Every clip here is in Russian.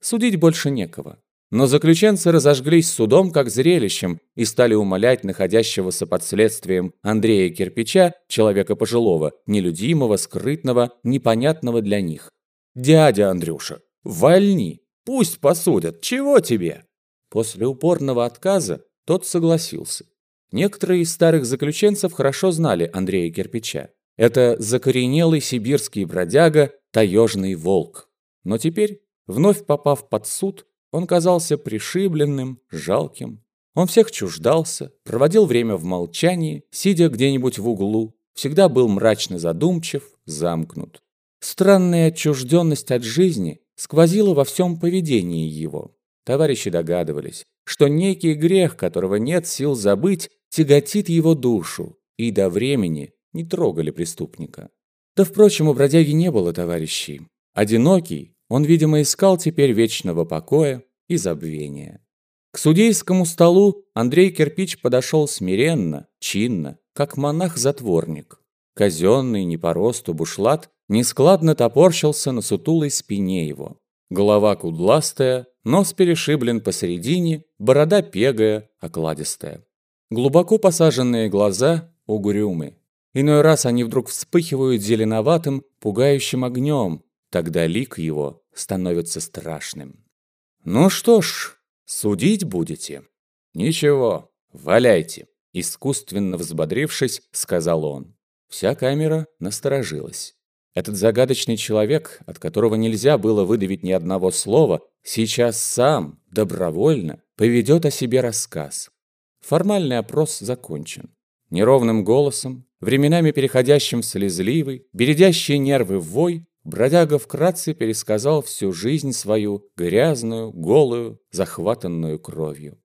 Судить больше некого. Но заключенцы разожглись судом как зрелищем и стали умолять находящегося под следствием Андрея Кирпича, человека пожилого, нелюдимого, скрытного, непонятного для них. «Дядя Андрюша, вольни, пусть посудят, чего тебе?» После упорного отказа тот согласился. Некоторые из старых заключенцев хорошо знали Андрея Кирпича. Это закоренелый сибирский бродяга, таежный волк. Но теперь, вновь попав под суд, он казался пришибленным, жалким. Он всех чуждался, проводил время в молчании, сидя где-нибудь в углу, всегда был мрачно задумчив, замкнут. Странная отчужденность от жизни сквозила во всем поведении его. Товарищи догадывались, что некий грех, которого нет сил забыть, тяготит его душу, и до времени не трогали преступника. Да, впрочем, у бродяги не было товарищей. Одинокий, он, видимо, искал теперь вечного покоя и забвения. К судейскому столу Андрей Кирпич подошел смиренно, чинно, как монах-затворник. Казенный, не по росту бушлат нескладно топорщился на сутулой спине его. Голова кудластая, нос перешиблен посередине, борода пегая, окладистая. Глубоко посаженные глаза угрюмы. Иной раз они вдруг вспыхивают зеленоватым, пугающим огнем, тогда лик его становится страшным. «Ну что ж, судить будете?» «Ничего, валяйте», – искусственно взбодрившись, сказал он. Вся камера насторожилась. Этот загадочный человек, от которого нельзя было выдавить ни одного слова, сейчас сам, добровольно, поведет о себе рассказ. Формальный опрос закончен. Неровным голосом, временами переходящим в слезливый, бередящий нервы вой, Бродяга вкратце пересказал всю жизнь свою, грязную, голую, захватанную кровью.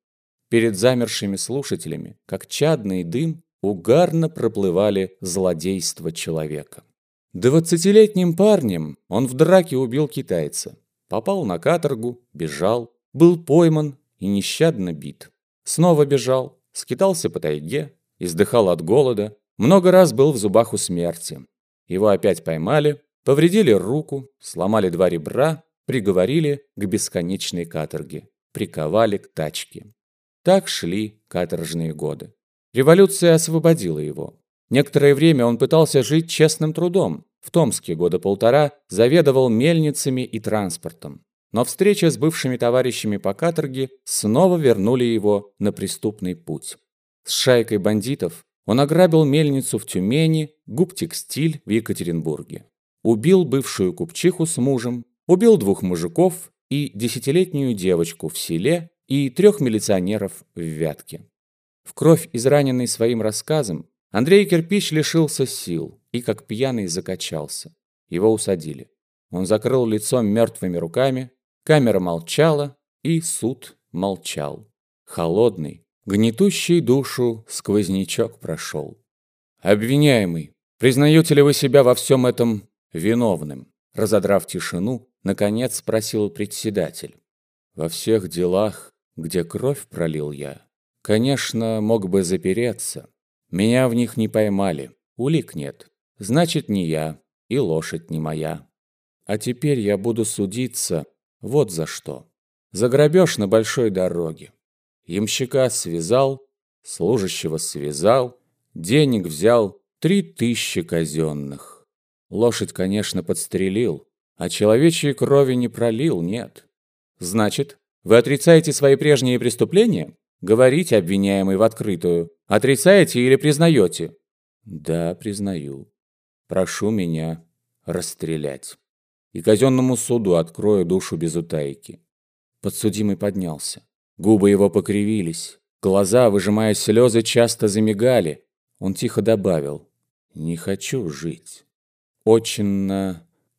Перед замершими слушателями, как чадный дым, угарно проплывали злодейства человека. Двадцатилетним парнем он в драке убил китайца. Попал на каторгу, бежал, был пойман и нещадно бит. Снова бежал, скитался по тайге, издыхал от голода, много раз был в зубах у смерти. Его опять поймали, Повредили руку, сломали два ребра, приговорили к бесконечной каторге, приковали к тачке. Так шли каторжные годы. Революция освободила его. Некоторое время он пытался жить честным трудом. В Томске года полтора заведовал мельницами и транспортом. Но встреча с бывшими товарищами по каторге снова вернули его на преступный путь. С шайкой бандитов он ограбил мельницу в Тюмени, губтекстиль в Екатеринбурге убил бывшую купчиху с мужем, убил двух мужиков и десятилетнюю девочку в селе и трех милиционеров в Вятке. В кровь, израненный своим рассказом, Андрей Кирпич лишился сил и, как пьяный, закачался. Его усадили. Он закрыл лицо мертвыми руками, камера молчала, и суд молчал. Холодный, гнетущий душу сквознячок прошел. «Обвиняемый, признаете ли вы себя во всем этом виновным. Разодрав тишину, наконец спросил председатель. Во всех делах, где кровь пролил я, конечно, мог бы запереться. Меня в них не поймали, улик нет. Значит, не я, и лошадь не моя. А теперь я буду судиться вот за что. За грабеж на большой дороге. Ямщика связал, служащего связал, денег взял три тысячи казенных. Лошадь, конечно, подстрелил, а человечьей крови не пролил, нет. Значит, вы отрицаете свои прежние преступления? Говорите, обвиняемый, в открытую. Отрицаете или признаете? Да, признаю. Прошу меня расстрелять. И казенному суду открою душу без утайки. Подсудимый поднялся. Губы его покривились. Глаза, выжимая слезы, часто замигали. Он тихо добавил. «Не хочу жить». Очень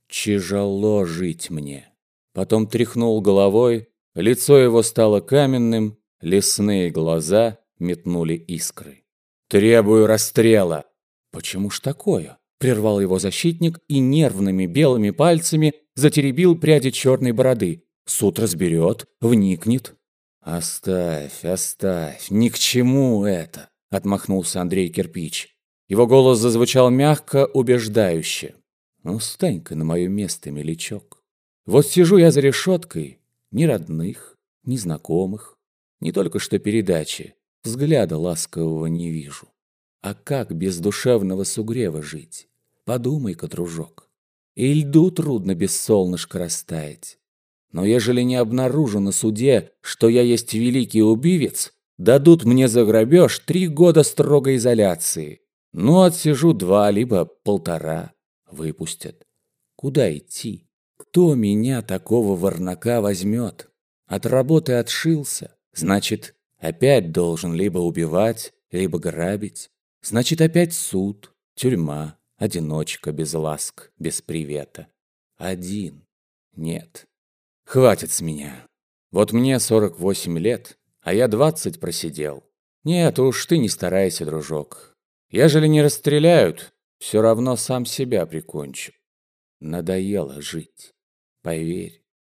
тяжело жить мне. Потом тряхнул головой, лицо его стало каменным, лесные глаза метнули искры. «Требую расстрела!» «Почему ж такое?» Прервал его защитник и нервными белыми пальцами затеребил пряди черной бороды. Суд разберет, вникнет. «Оставь, оставь, ни к чему это!» Отмахнулся Андрей Кирпич. Его голос зазвучал мягко, убеждающе. «Ну, стань-ка на мое место, мелячок. Вот сижу я за решеткой, Ни родных, ни знакомых, не только что передачи. Взгляда ласкового не вижу. А как без душевного сугрева жить? Подумай-ка, дружок. И льду трудно без солнышка растаять. Но ежели не обнаружу на суде, что я есть великий убивец, дадут мне за грабеж три года строгой изоляции. Ну, отсижу два, либо полтора. Выпустят. Куда идти? Кто меня, такого ворнака, возьмет? От работы отшился. Значит, опять должен либо убивать, либо грабить. Значит, опять суд, тюрьма, одиночка без ласк, без привета. Один. Нет. Хватит с меня. Вот мне 48 лет, а я 20 просидел. Нет уж, ты не старайся, дружок. Ежели не расстреляют, все равно сам себя прикончу. Надоело жить. Поверь.